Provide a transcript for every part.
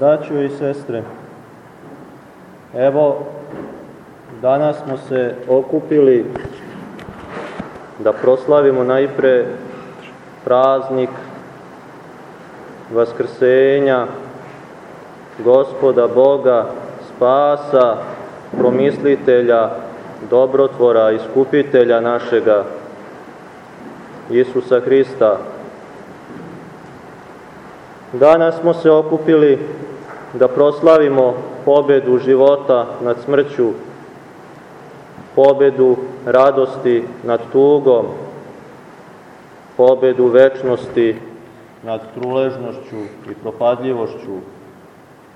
Braćo i sestre, evo, danas smo se okupili da proslavimo najpre praznik Vaskrsenja Gospoda Boga, spasa, promislitelja, dobrotvora, iskupitelja našega, Isusa Hrista. Danas smo se okupili da proslavimo pobedu života nad smrću, pobedu radosti nad tugom, pobedu večnosti nad truležnošću i propadljivošću,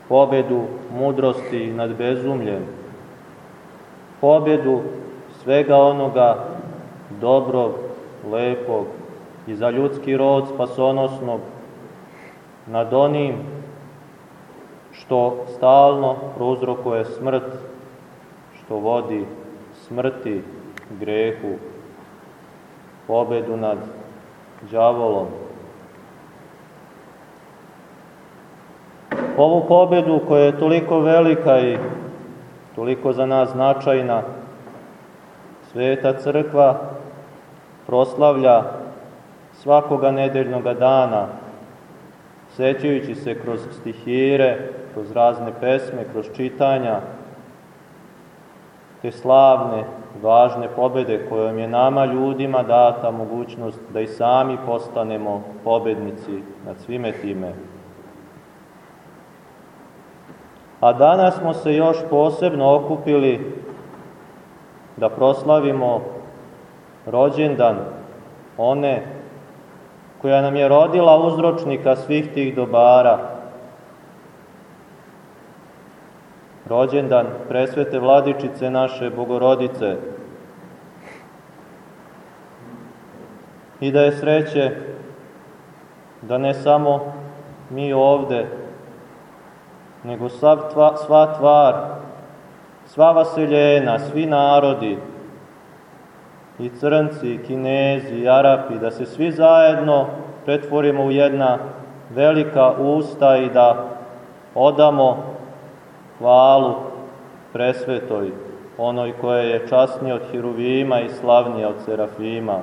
pobedu mudrosti nad bezumljem, pobedu svega onoga dobrog, lepog i za ljudski rod spasonosnog nad onim što stalno prouzrokuje smrt, što vodi smrti, grehu, pobedu nad đavolom. Ovu pobedu koja je toliko velika i toliko za nas značajna, Sveta crkva proslavlja svakoga nedeljnog dana, sećajući se kroz stihire, kroz razne pesme, kroz čitanja, te slavne, važne pobede kojom je nama ljudima data mogućnost da i sami postanemo pobednici nad svime time. A danas smo se još posebno okupili da proslavimo rođendan one koja nam je rodila uzročnika svih tih dobara. Rođendan presvete vladičice naše bogorodice. I da je sreće da ne samo mi ovde, nego sva, tva, sva tvar, sva vaseljena, svi narodi, i crnci, i kinezi, i arapi, da se svi zajedno pretvorimo u jedna velika usta i da odamo hvalu presvetoj, onoj koja je časnija od hiruvima i slavnija od serafima.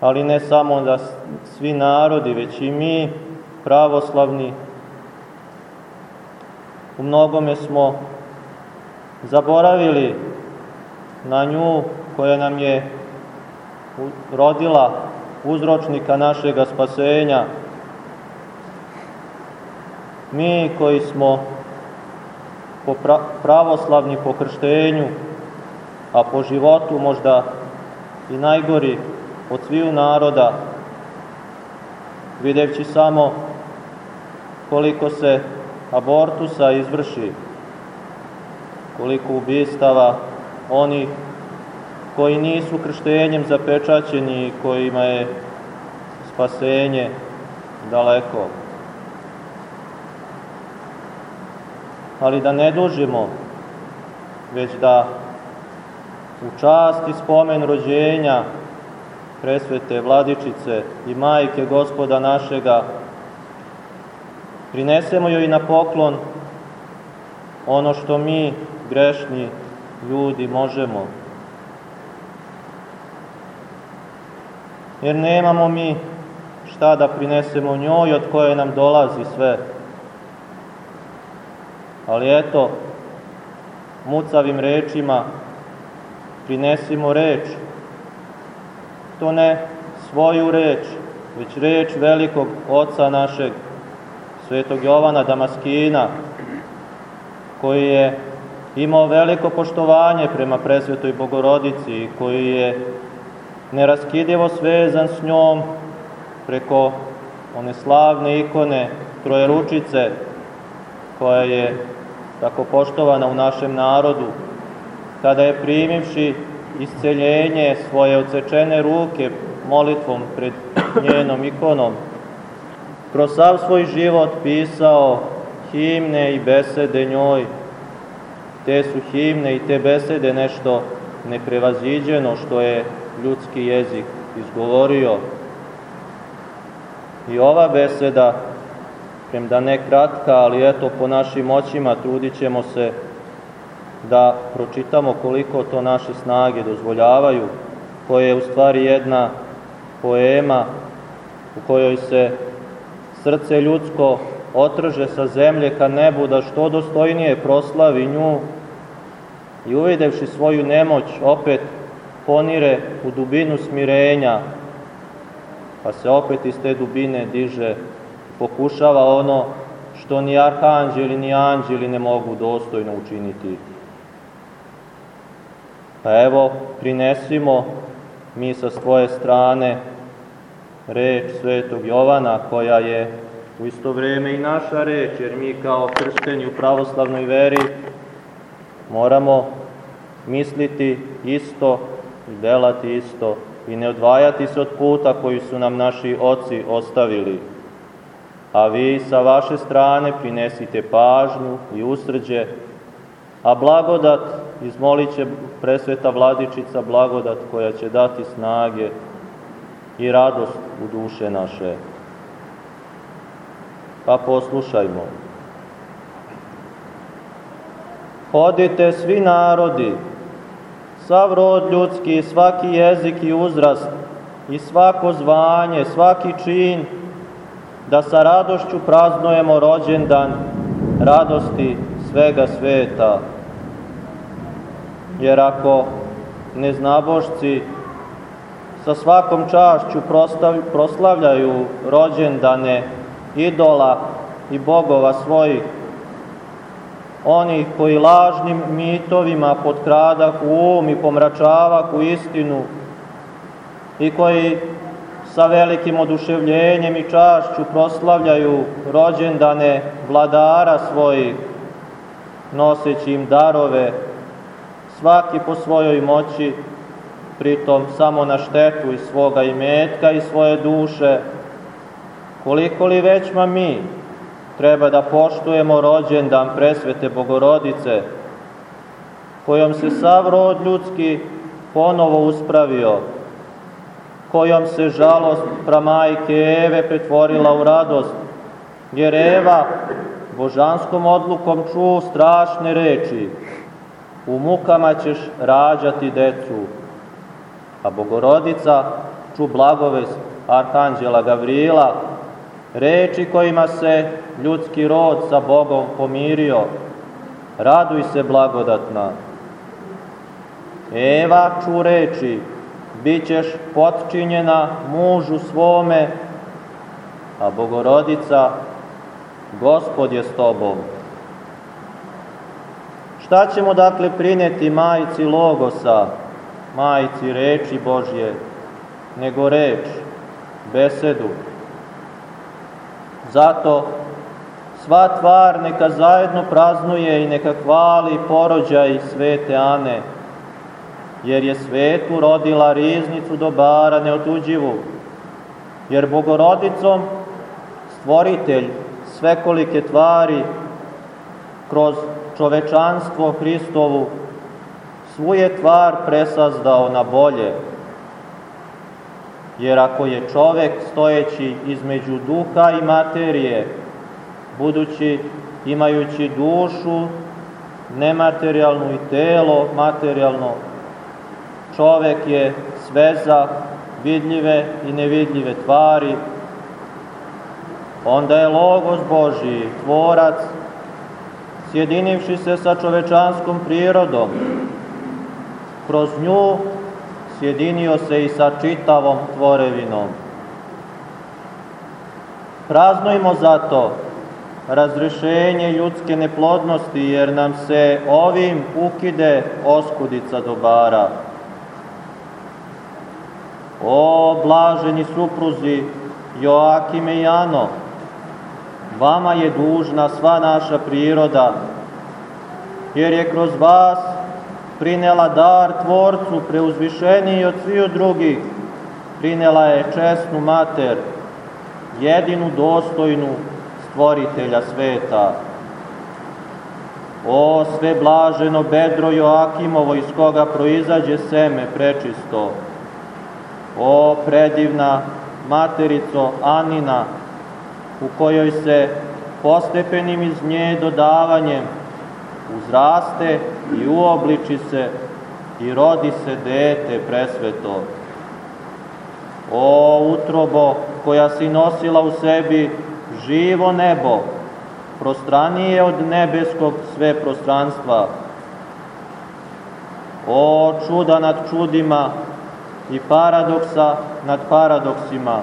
Ali ne samo da svi narodi, već i mi, pravoslavni, u mnogome smo zaboravili na nju koja nam je rodila uzročnika našega spasenja. Mi koji smo po pravoslavni po krštenju, a po životu možda i najgori od sviju naroda, videvći samo koliko se abortusa izvrši, koliko ubistava oni koji nisu krštenjem zapečaćeni i kojima je spasenje daleko. Ali da ne dužimo, već da u čast i spomen rođenja presvete vladičice i majke gospoda našega prinesemo joj na poklon ono što mi grešni ljudi možemo. Jer nemamo mi šta da prinesemo njoj od koje nam dolazi sve. Ali eto, mucavim rečima prinesimo reč. To ne svoju reč, već reč velikog oca našeg, svetog Jovana Damaskina, koji je imao veliko poštovanje prema presvetoj bogorodici, koji je neraskidivo svezan s njom preko one slavne ikone Trojeručice, koja je tako poštovana u našem narodu, kada je primivši isceljenje svoje odsečene ruke molitvom pred njenom ikonom, kroz sav svoj život pisao himne i besede njoj, te su himne i te besede nešto neprevaziđeno što je ljudski jezik izgovorio. i ova beseda, premda ne kratka, ali eto po našim očima trudit ćemo se da pročitamo koliko to naše snage dozvoljavaju, koje je u stvari jedna poema u kojoj se srce ljudsko otrže sa zemlje ka nebu da što dostojnije proslavi nju i uvidevši svoju nemoć opet ponire u dubinu smirenja, pa se opet iz te dubine diže, pokušava ono što ni arhanđeli ni anđeli ne mogu dostojno učiniti. Pa evo, prinesimo mi sa svoje strane reč svetog Jovana koja je u isto vreme i naša reč, jer mi kao kršteni u pravoslavnoj veri moramo misliti isto i delati isto i ne odvajati se od puta koji su nam naši oci ostavili. A vi sa vaše strane prinesite pažnju i usrđe, a blagodat izmolit će presveta vladičica blagodat koja će dati snage i radost u duše naše. Pa poslušajmo. Hodite svi narodi, sav rod ljudski, svaki jezik i uzrast, i svako zvanje, svaki čin, da sa radošću praznujemo rođendan radosti svega sveta. Jer ako neznabošci sa svakom čašću proslavljaju rođendane idola i bogova svojih, onih koji lažnim mitovima potkradah u um i pomračavak u istinu i koji sa velikim oduševljenjem i čašću proslavljaju rođendane vladara svojih, noseći im darove, svaki po svojoj moći, pritom samo na štetu i svoga imetka i svoje duše, koliko li većma mi, treba da poštujemo rođendan presvete Bogorodice, kojom se sav rod ljudski ponovo uspravio, kojom se žalost pramajke Eve pretvorila u radost, jer Eva božanskom odlukom ču strašne reči, u mukama ćeš rađati decu, a Bogorodica ču blagovest Arhanđela Gavrila, reči kojima se ljudski rod sa Bogom pomirio, raduj se blagodatna. Eva ču reči, bit ćeš potčinjena mužu svome, a Bogorodica, Gospod je s tobom. Šta ćemo dakle prineti majici Logosa, majici reči Božje, nego reč, besedu, Zato sva tvar neka zajedno praznuje i neka hvali porođaj svete Ane, jer je svetu rodila riznicu dobara neotuđivu, jer Bogorodicom stvoritelj svekolike tvari kroz čovečanstvo Hristovu svu je tvar presazdao na bolje, Jer ako je čovek stojeći između duha i materije, budući imajući dušu nematerijalnu i telo materijalno, čovek je sveza vidljive i nevidljive tvari, onda je Logos Božiji, tvorac, sjedinivši se sa čovečanskom prirodom, kroz nju sjedinio se i sa čitavom tvorevinom. Praznojmo zato razrešenje ljudske neplodnosti, jer nam se ovim ukide oskudica dobara. O blaženi supruzi Joakime i Ano, vama je dužna sva naša priroda, jer je kroz vas prinela dar Tvorcu preuzvišeniji od sviju drugih, prinela je česnu mater, jedinu dostojnu stvoritelja sveta. O sve blaženo bedro Joakimovo iz koga proizađe seme prečisto, o predivna materico Anina, u kojoj se postepenim iz nje dodavanjem uzraste i uobliči se i rodi se dete presveto. O utrobo koja si nosila u sebi živo nebo, prostranije od nebeskog sve prostranstva. O čuda nad čudima i paradoksa nad paradoksima,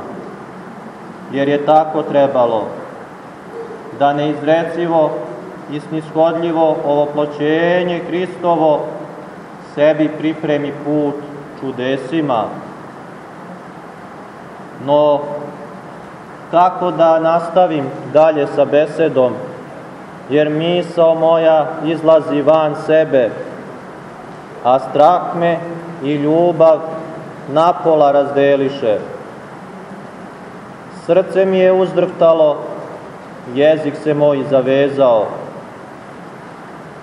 jer je tako trebalo, da neizrecivo i snishodljivo ovoploćenje Hristovo sebi pripremi put čudesima. No, kako da nastavim dalje sa besedom, jer misao moja izlazi van sebe, a strah me i ljubav napola razdeliše. Srce mi je uzdrhtalo, jezik se moj zavezao.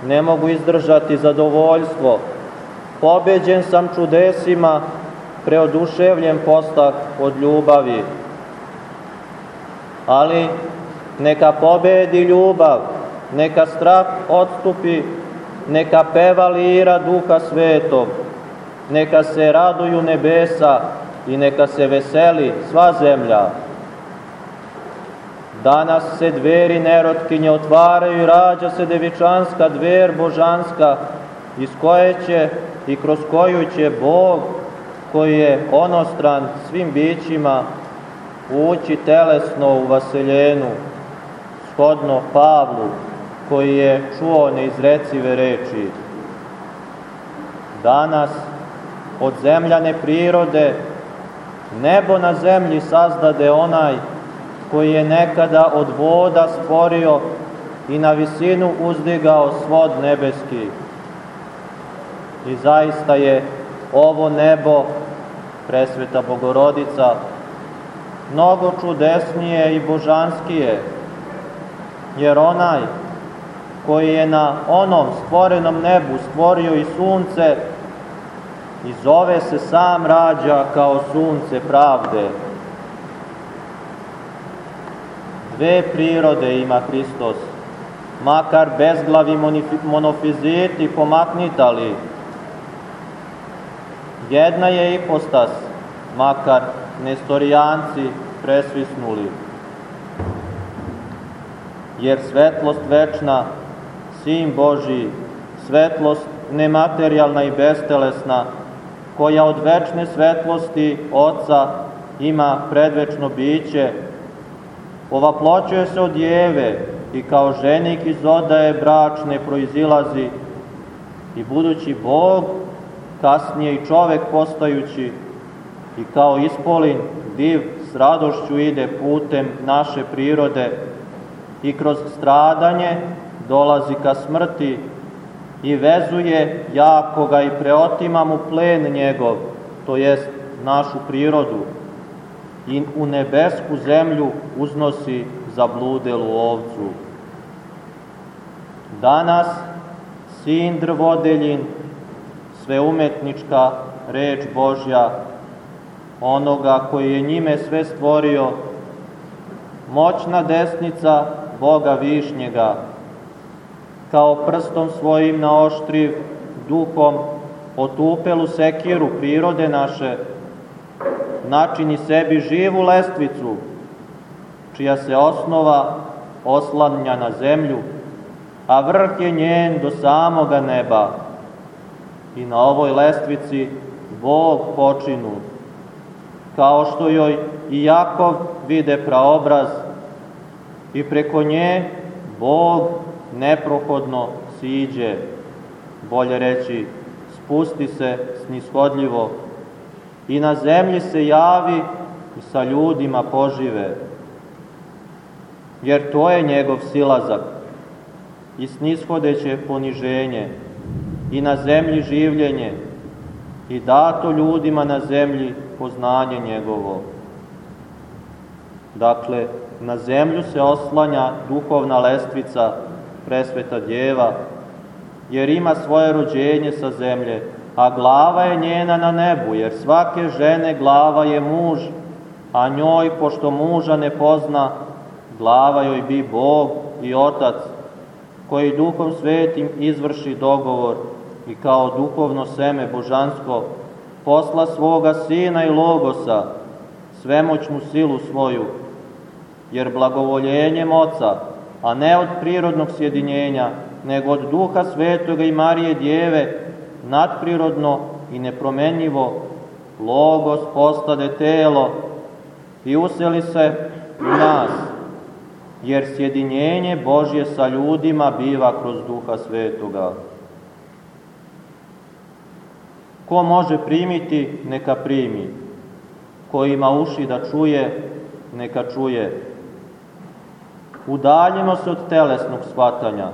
Ne mogu izdržati zadovoljstvo, pobeđen sam čudesima, preoduševljen postah od ljubavi. Ali neka pobedi ljubav, neka strah odstupi, neka peva lira duha svetog, neka se raduju nebesa i neka se veseli sva zemlja. Danas se dveri nerotkinje otvaraju i rađa se devičanska dver božanska, iz koje će i kroz koju će Bog, koji je onostran svim bićima, ući telesno u vaseljenu, shodno Pavlu, koji je čuo neizrecive reči. Danas od zemljane prirode nebo na zemlji sazdade onaj koji je nekada od voda stvorio i na visinu uzdigao svod nebeski. I zaista je ovo nebo, presveta Bogorodica, mnogo čudesnije i božanskije, jer onaj koji je na onom stvorenom nebu stvorio i sunce i zove se sam rađa kao sunce pravde. Dve prirode ima Hristos, makar bezglavi monofiziti pomaknitali. Jedna je ipostas, makar nestorijanci presvisnuli. Jer svetlost večna, Sin Boži, svetlost nematerijalna i bestelesna, koja od večne svetlosti Oca ima predvečno biće, ovaploćuje se od jeve i kao ženik iz odaje bračne proizilazi. I budući Bog, kasnije i čovek postajući i kao ispolin div s radošću ide putem naše prirode. I kroz stradanje dolazi ka smrti i vezuje jakoga i preotima mu plen njegov, to jest našu prirodu, i u nebesku zemlju uznosi zabludelu ovcu. Danas sin drvodeljin, sveumetnička reč Božja, onoga koji je njime sve stvorio, moćna desnica Boga Višnjega, kao prstom svojim naoštriv duhom otupelu sekiru prirode naše, načini sebi živu lestvicu, čija se osnova oslanja na zemlju, a vrh je njen do samoga neba. I na ovoj lestvici Bog počinu, kao što joj i Jakov vide praobraz i preko nje Bog neprohodno siđe, bolje reći, spusti se snishodljivo i na zemlji se javi i sa ljudima požive. Jer to je njegov silazak i snishodeće poniženje i na zemlji življenje i dato ljudima na zemlji poznanje njegovo. Dakle, na zemlju se oslanja duhovna lestvica presveta djeva, jer ima svoje rođenje sa zemlje, a glava je njena na nebu, jer svake žene glava je muž, a njoj, pošto muža ne pozna, glava joj bi Bog i Otac, koji duhom svetim izvrši dogovor i kao duhovno seme božansko posla svoga sina i logosa, svemoćnu silu svoju, jer blagovoljenjem Oca, a ne od prirodnog sjedinjenja, nego od Duha Svetoga i Marije Djeve, nadprirodno i nepromenljivo, Logos postade telo i useli se u nas, jer sjedinjenje Božje sa ljudima biva kroz Duha Svetoga. Ko može primiti, neka primi. Ko ima uši da čuje, neka čuje. Udaljimo se od telesnog shvatanja.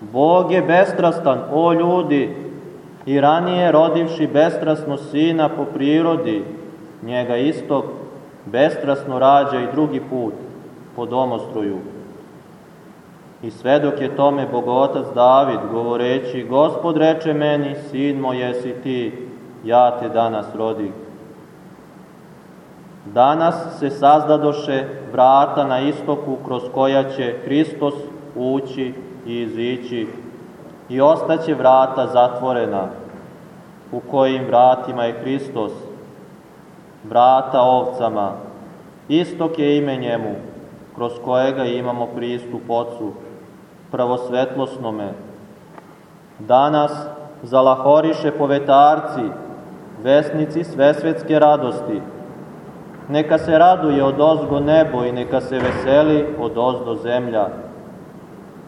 Bog je bestrastan, o ljudi, i ranije rodivši bestrasno sina po prirodi, njega istog bestrasno rađa i drugi put po domostroju. I svedok je tome bogotac David, govoreći, Gospod reče meni, sin moj jesi ti, ja te danas rodih. Danas se sazdadoše vrata na istoku kroz koja će Hristos ući i izići i ostaće vrata zatvorena u kojim vratima je Hristos, vrata ovcama, istok je ime njemu, kroz kojega imamo pristup Otcu, pravosvetlosnome. Danas zalahoriše povetarci, vesnici svesvetske radosti. Neka se raduje od ozgo nebo i neka se veseli od ozdo zemlja.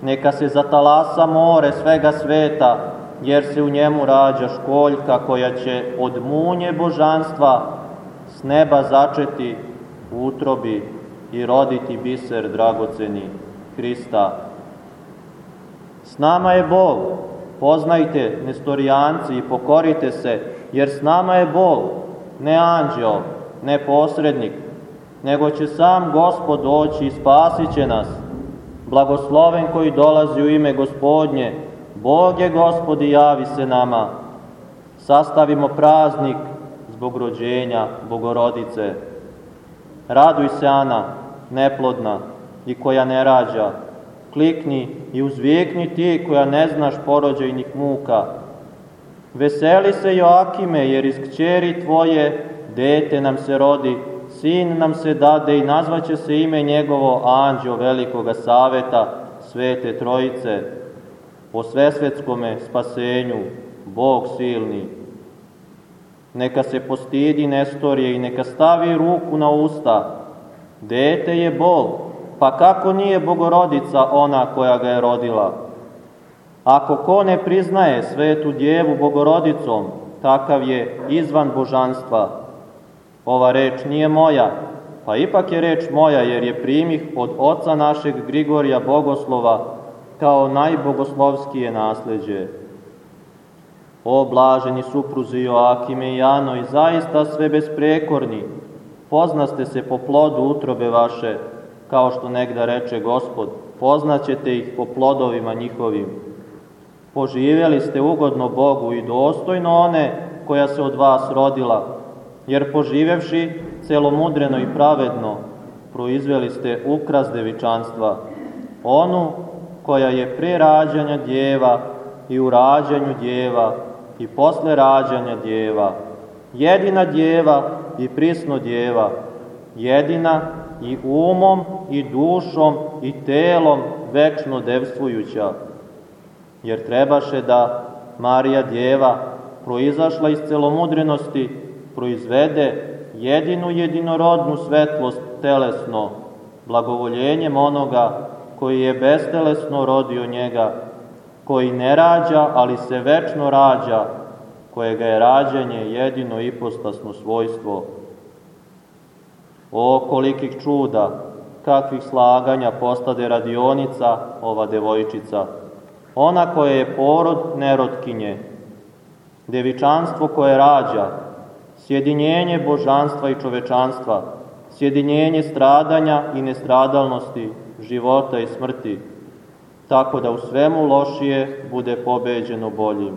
Neka se zatalasa more svega sveta, jer se u njemu rađa školjka koja će od munje božanstva s neba začeti u utrobi i roditi biser dragoceni Hrista. S nama je Bog, poznajte nestorijanci i pokorite se, jer s nama je Bog, ne anđeo, ne posrednik, nego će sam Gospod doći i spasit će nas. Blagosloven koji dolazi u ime Gospodnje, Bog je Gospod i javi se nama. Sastavimo praznik zbog rođenja Bogorodice. Raduj se, Ana, neplodna i koja ne rađa. Klikni i uzvikni ti koja ne znaš porođajnih muka. Veseli se Joakime, jer iz kćeri tvoje dete nam se rodi, sin nam se dade i nazvaće se ime njegovo anđeo velikoga saveta, svete trojice, po svesvetskome spasenju, Bog silni. Neka se postidi Nestorije i neka stavi ruku na usta. Dete je Bog, pa kako nije Bogorodica ona koja ga je rodila? Ako ko ne priznaje svetu djevu Bogorodicom, takav je izvan božanstva. Ova reč nije moja, pa ipak je reč moja jer je primih od oca našeg Grigorija Bogoslova, kao najbogoslovskije nasleđe. O blaženi supruzi Joakime i Jano i zaista sve besprekorni, poznaste se po plodu utrobe vaše, kao što negda reče Gospod, poznaćete ih po plodovima njihovim. Poživjeli ste ugodno Bogu i dostojno one koja se od vas rodila, jer poživevši celomudreno i pravedno, proizveli ste ukras devičanstva, onu koja je pre rađanja djeva i u rađanju djeva i posle rađanja djeva, jedina djeva i prisno djeva, jedina i umom i dušom i telom večno devstvujuća. Jer trebaše da Marija djeva, proizašla iz celomudrenosti, proizvede jedinu jedinorodnu svetlost telesno, blagovoljenjem onoga koji je bestelesno rodio njega, koji ne rađa, ali se večno rađa, kojega je rađanje jedino ipostasno svojstvo. O, kolikih čuda, kakvih slaganja postade radionica ova devojčica, ona koja je porod nerotkinje, devičanstvo koje rađa, sjedinjenje božanstva i čovečanstva, sjedinjenje stradanja i nestradalnosti, života i smrti, tako da u svemu lošije bude pobeđeno boljim.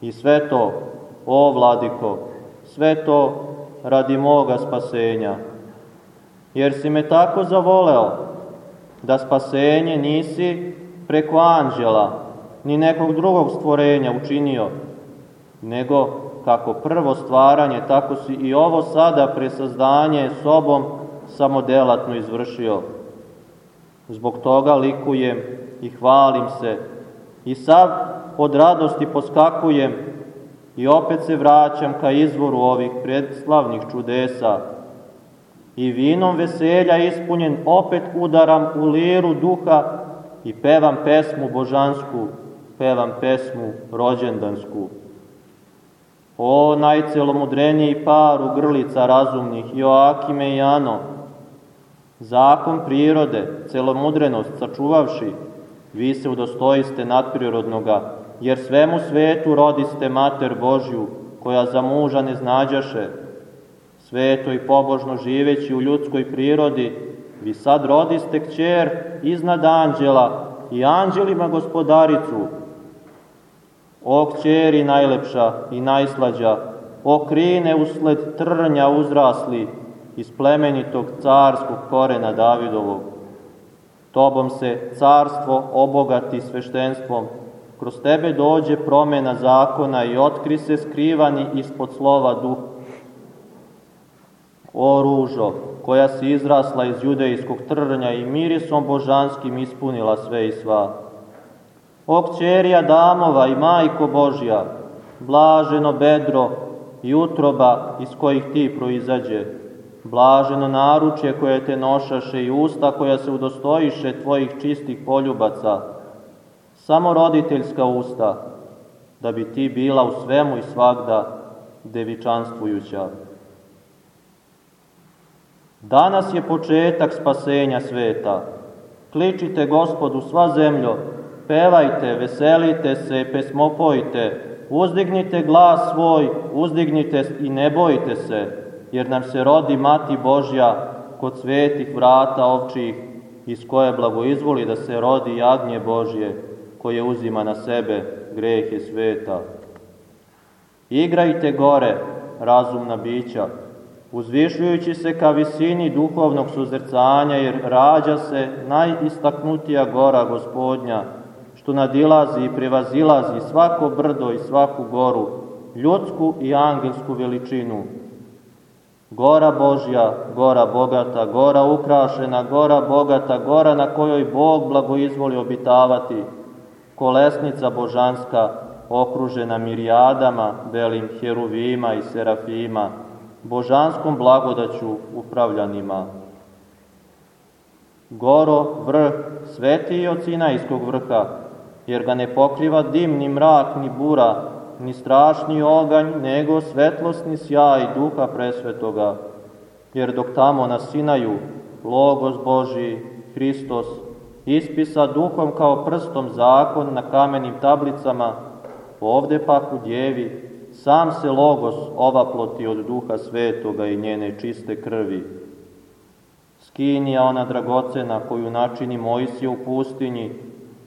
I sve to, o vladiko, sve to radi moga spasenja. Jer si me tako zavoleo, da spasenje nisi preko anđela, ni nekog drugog stvorenja učinio, nego kako prvo stvaranje, tako si i ovo sada presazdanje sobom samodelatno izvršio. Zbog toga likujem i hvalim se i sav od radosti poskakujem i opet se vraćam ka izvoru ovih predslavnih čudesa i vinom veselja ispunjen opet udaram u liru duha i pevam pesmu božansku, pevam pesmu rođendansku. O najcelomudreniji par u grlica razumnih, Joakime i Ano, zakon prirode, celomudrenost sačuvavši, vi se udostojiste nadprirodnoga, jer svemu svetu rodiste Mater Božju, koja za muža ne znađaše, sveto i pobožno živeći u ljudskoj prirodi, vi sad rodiste kćer iznad anđela i anđelima gospodaricu, O kćeri najlepša i najslađa, o krine usled trnja uzrasli iz plemenitog carskog korena Davidovog. Tobom se carstvo obogati sveštenstvom, kroz tebe dođe promena zakona i otkri se skrivani ispod slova duh. O ružo, koja si izrasla iz judejskog trnja i mirisom božanskim ispunila sve i sva. O kćeri Adamova i majko Božja, blaženo bedro i utroba iz kojih ti proizađe, blaženo naručje koje te nošaše i usta koja se udostojiše tvojih čistih poljubaca, samo roditeljska usta, da bi ti bila u svemu i svagda devičanstvujuća. Danas je početak spasenja sveta. Kličite gospodu sva zemljo, pevajte, veselite se, pesmopojte, uzdignite glas svoj, uzdignite i ne bojte se, jer nam se rodi Mati Božja kod svetih vrata ovčih, iz koje blagoizvoli da se rodi jagnje Božje, koje uzima na sebe grehe sveta. Igrajte gore, razumna bića, uzvišujući se ka visini duhovnog suzrcanja, jer rađa se najistaknutija gora gospodnja, što nadilazi i prevazilazi svako brdo i svaku goru, ljudsku i angelsku veličinu. Gora Božja, gora bogata, gora ukrašena, gora bogata, gora na kojoj Bog blagoizvoli obitavati, kolesnica božanska, okružena mirijadama, belim heruvima i serafima, božanskom blagodaću upravljanima. Goro, vrh, svetiji od Sinajskog vrha, jer ga ne pokriva dim, ni mrak, ni bura, ni strašni oganj, nego svetlosni sjaj duha presvetoga. Jer dok tamo na Sinaju, Logos Boži, Hristos, ispisa duhom kao prstom zakon na kamenim tablicama, ovde pak u djevi, sam se Logos ovaploti od duha svetoga i njene čiste krvi. Skinija ona dragocena koju načini Mojsije u pustinji,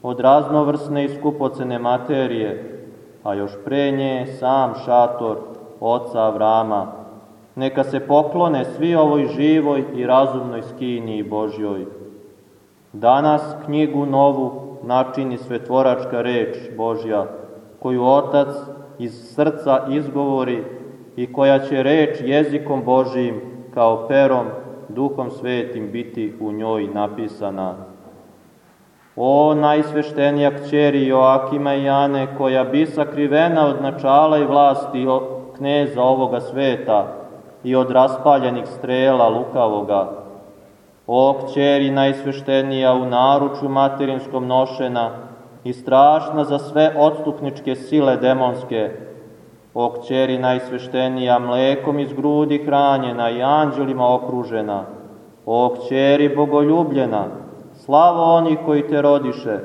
od raznovrsne i skupocene materije, a još pre nje sam šator oca Avrama. Neka se poklone svi ovoj živoj i razumnoj skini Božjoj. Danas knjigu novu načini svetvoračka reč Božja, koju Otac iz srca izgovori i koja će reč jezikom Božijim kao perom, duhom svetim biti u njoj napisana. O najsveštenija kćeri Joakima i Jane, koja bi sakrivena od načala i vlasti kneza ovoga sveta i od raspaljenih strela lukavoga. O kćeri najsveštenija u naruču materinskom nošena i strašna za sve odstupničke sile demonske. O kćeri najsveštenija mlekom iz grudi hranjena i anđelima okružena. O kćeri bogoljubljena, Slava onih koji te rodiše,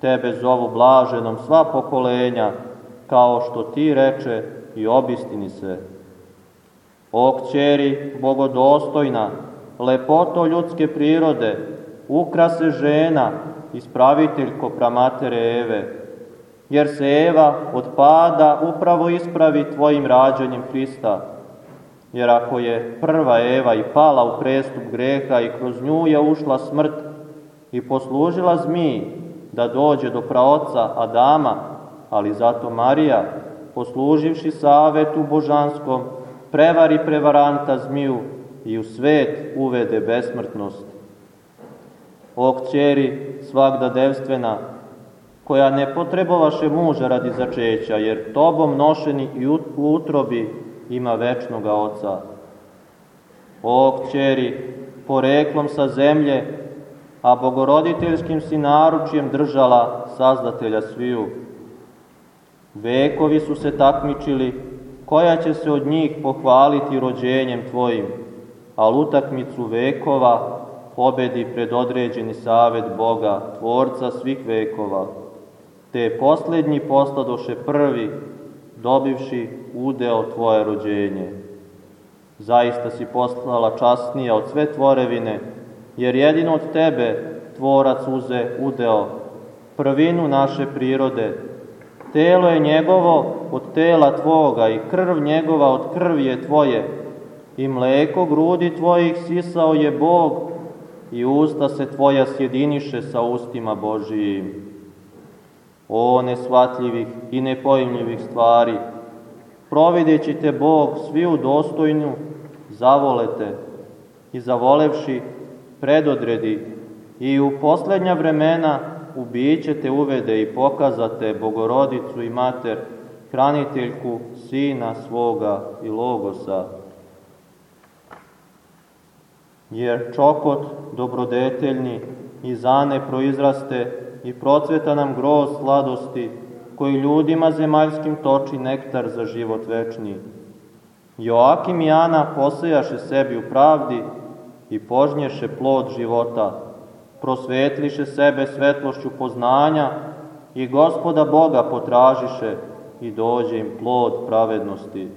tebe zovu blaženom sva pokolenja, kao što ti reče i obistini se. O kćeri bogodostojna, lepoto ljudske prirode, ukrase žena, ispraviteljko pramatere Eve, jer se Eva od pada upravo ispravi tvojim rađanjem Hrista. Jer ako je prva Eva i pala u prestup greha i kroz nju je ušla smrt i poslužila zmiji da dođe do praoca Adama, ali zato Marija, posluživši savetu božanskom, prevari prevaranta zmiju i u svet uvede besmrtnost. O kćeri svakda devstvena, koja ne potrebovaše muža radi začeća, jer tobom nošeni i u utrobi ima večnoga oca. O kćeri, poreklom sa zemlje, a bogoroditeljskim si naručijem držala sazdatelja sviju. Vekovi su se takmičili, koja će se od njih pohvaliti rođenjem tvojim, a utakmicu vekova pobedi predodređeni savet Boga, tvorca svih vekova, te poslednji postadoše prvi, dobivši udeo tvoje rođenje. Zaista si poslala časnija od sve tvorevine, jer jedino od tebe tvorac uze udeo, prvinu naše prirode. Telo je njegovo od tela tvoga i krv njegova od krvi je tvoje. I mleko grudi tvojih sisao je Bog i usta se tvoja sjediniše sa ustima Božijim. O nesvatljivih i nepojmljivih stvari, provideći te Bog svi u dostojnju, zavolete i zavolevši predodredi i u poslednja vremena u biće te uvede i pokazate Bogorodicu i Mater, hraniteljku Sina svoga i Logosa. Jer čokot dobrodeteljni i zane proizraste i procveta nam groz sladosti, koji ljudima zemaljskim toči nektar za život večni. Joakim i Ana posejaše sebi u pravdi, i požnješe plod života, prosvetliše sebe svetlošću poznanja i gospoda Boga potražiše i dođe im plod pravednosti.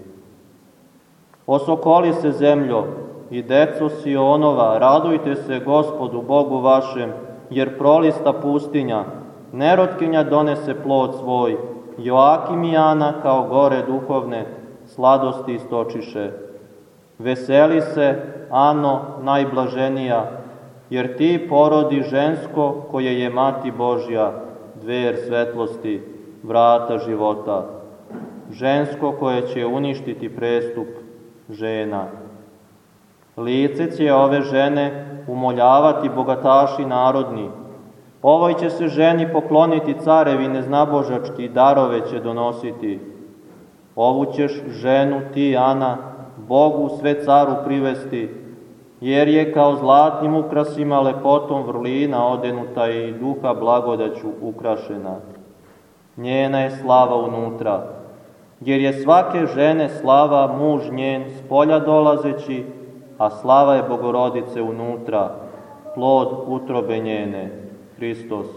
Osokoli se zemljo i deco Sionova, radujte se gospodu Bogu vašem, jer prolista pustinja, nerotkinja donese plod svoj, Joakim i Jana kao gore duhovne sladosti istočiše. Veseli se, Ano, najblaženija, jer ti porodi žensko koje je mati Božja, dver svetlosti, vrata života. Žensko koje će uništiti prestup žena. Lice će ove žene umoljavati bogataši narodni. Ovoj će se ženi pokloniti carevi neznabožački, darove će donositi. Ovu ćeš ženu ti, Ana, Bogu sve caru privesti, jer je kao zlatnim ukrasima lepotom vrlina odenuta i duha blagodaću ukrašena. Njena je slava unutra, jer je svake žene slava muž njen s polja dolazeći, a slava je bogorodice unutra, plod utrobe njene, Hristos.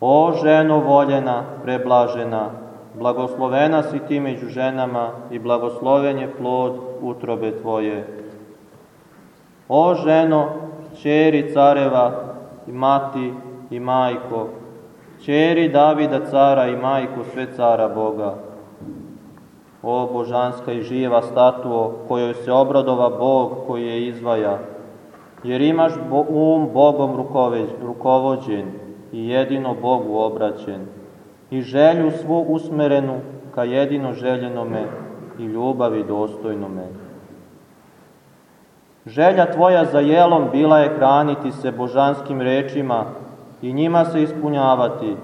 O ženo voljena, preblažena, blagoslovena si ti među ženama i blagosloven je plod utrobe tvoje. O ženo, čeri careva i mati i majko, čeri Davida cara i majko sve cara Boga. O božanska i živa statuo, kojoj se obradova Bog koji je izvaja, jer imaš um Bogom rukovođen i jedino Bogu obraćen i želju svu usmerenu ka jedino željenome i ljubavi dostojnome. Želja tvoja za jelom bila je hraniti se božanskim rečima i njima se ispunjavati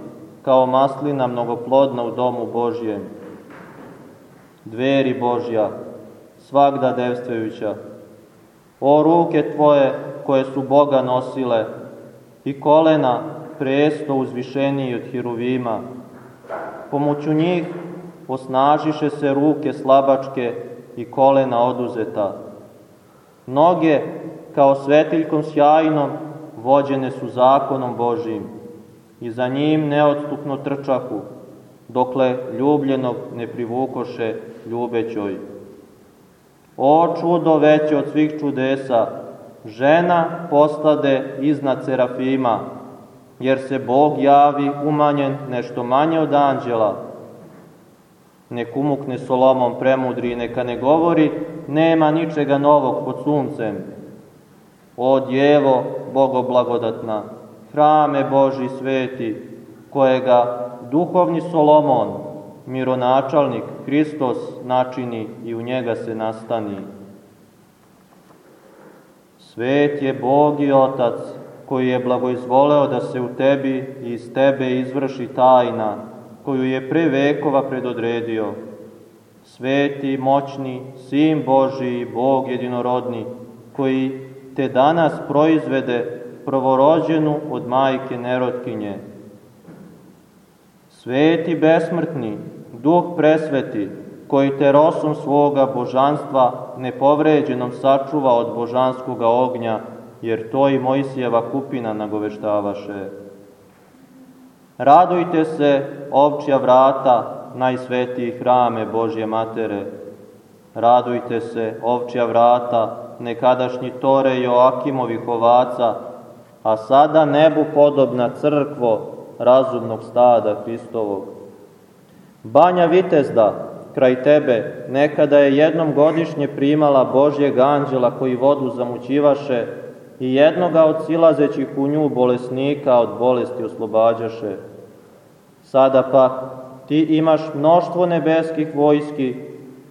kao maslina mnogoplodna u domu Božjem. Dveri Božja, svakda devstvejuća, o ruke tvoje koje su Boga nosile i kolena presto uzvišeniji od hiruvima, Pomoću njih osnažiše se ruke slabačke i kolena oduzeta. Noge, kao svetiljkom sjajnom, vođene su zakonom Božijim i za njim neodstupno trčahu, dokle ljubljenog ne privukoše ljubećoj. O čudo veće od svih čudesa, žena postade iznad serafima, jer se Bog javi umanjen nešto manje od anđela. nek umukne Solomon premudri, neka ne govori, nema ničega novog pod suncem. O djevo, Bogo blagodatna, hrame Boži sveti, kojega duhovni Solomon, mironačalnik, Hristos načini i u njega se nastani. Svet je Bog i Otac, koji je blagoizvoleo da se u tebi i iz tebe izvrši tajna, koju je pre vekova predodredio. Sveti, moćni, Sin Boži, Bog jedinorodni, koji te danas proizvede prvorođenu od majke nerotkinje. Sveti besmrtni, duh presveti, koji te rosom svoga božanstva nepovređenom sačuva od božanskoga ognja, jer to i Mojsijeva kupina nagoveštavaše. Radujte se, ovčja vrata, najsvetiji hrame Božje matere. Radujte se, ovčja vrata, nekadašnji tore Joakimovih ovaca, a sada nebu podobna crkvo razumnog stada Hristovog. Banja Vitezda, kraj tebe, nekada je jednom godišnje primala Božjeg anđela koji vodu zamućivaše i jednoga od silazećih u nju bolesnika od bolesti oslobađaše. Sada pa ti imaš mnoštvo nebeskih vojski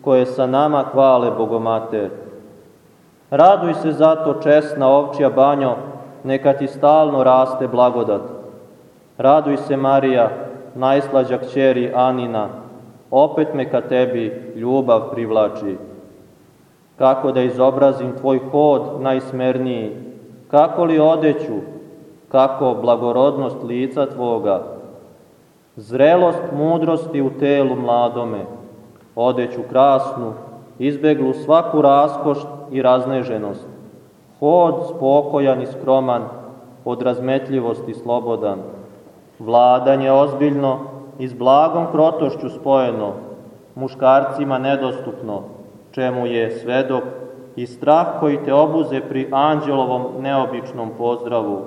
koje sa nama hvale Bogomater. Raduj se zato česna ovčija banjo, neka ti stalno raste blagodat. Raduj se Marija, najslađa kćeri Anina, opet me ka tebi ljubav privlači. Kako da izobrazim tvoj hod najsmerniji, kako li odeću, kako blagorodnost lica tvoga, zrelost mudrosti u telu mladome, odeću krasnu, izbeglu svaku raskoš i razneženost, hod spokojan i skroman, od razmetljivosti slobodan, vladanje ozbiljno i s blagom krotošću spojeno, muškarcima nedostupno, čemu je svedok i strah koji te obuze pri anđelovom neobičnom pozdravu.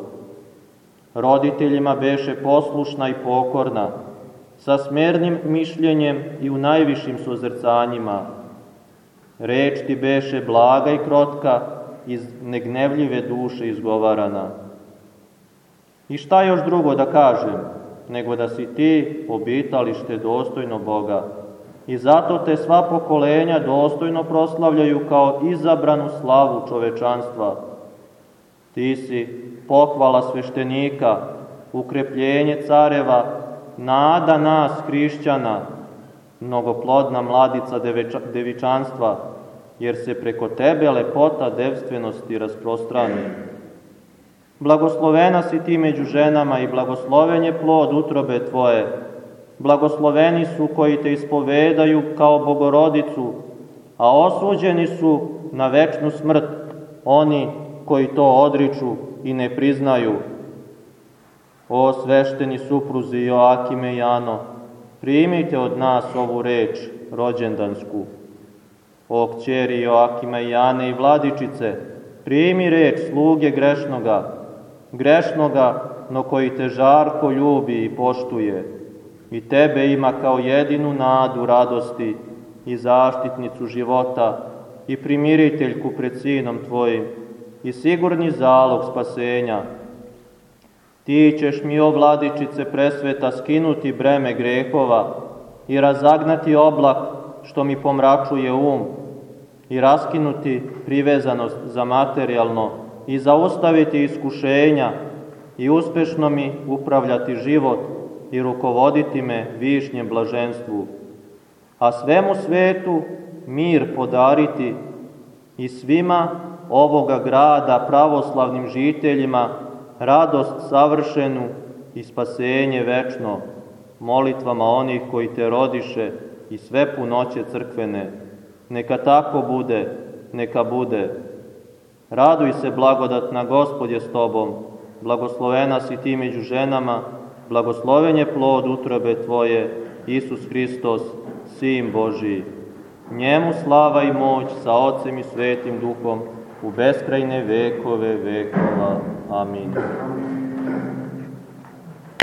Roditeljima beše poslušna i pokorna, sa smernim mišljenjem i u najvišim sozrcanjima. Reč ti beše blaga i krotka, iz negnevljive duše izgovarana. I šta još drugo da kažem, nego da si ti obitalište dostojno Boga, i zato te sva pokolenja dostojno proslavljaju kao izabranu slavu čovečanstva. Ti si pohvala sveštenika, ukrepljenje careva, nada nas, hrišćana, mnogoplodna mladica devičanstva, jer se preko tebe lepota devstvenosti rasprostrani. Blagoslovena si ti među ženama i blagosloven je plod utrobe tvoje, Blagosloveni su koji te ispovedaju kao bogorodicu, a osuđeni su na večnu smrt oni koji to odriču i ne priznaju. O svešteni supruzi Joakime i Jano, primite od nas ovu reč rođendansku. O kćeri Joakima i Jane i vladičice, primi reč sluge grešnoga, grešnoga, no koji te žarko ljubi i poštuje i tebe ima kao jedinu nadu radosti i zaštitnicu života i primiriteljku pred sinom tvojim i sigurni zalog spasenja. Ti ćeš mi, o vladičice presveta, skinuti breme grehova i razagnati oblak što mi pomračuje um i raskinuti privezanost za materijalno i zaustaviti iskušenja i uspešno mi upravljati život i rukovoditi me višnjem blaženstvu, a svemu svetu mir podariti i svima ovoga grada pravoslavnim žiteljima radost savršenu i spasenje večno, molitvama onih koji te rodiše i sve punoće crkvene. Neka tako bude, neka bude. Raduj se, blagodatna Gospod je s tobom, blagoslovena si ti među ženama, blagosloven je plod utrobe Tvoje, Isus Hristos, Sin Božiji. Njemu slava i moć sa Otcem i Svetim Duhom u beskrajne vekove vekova. Amin.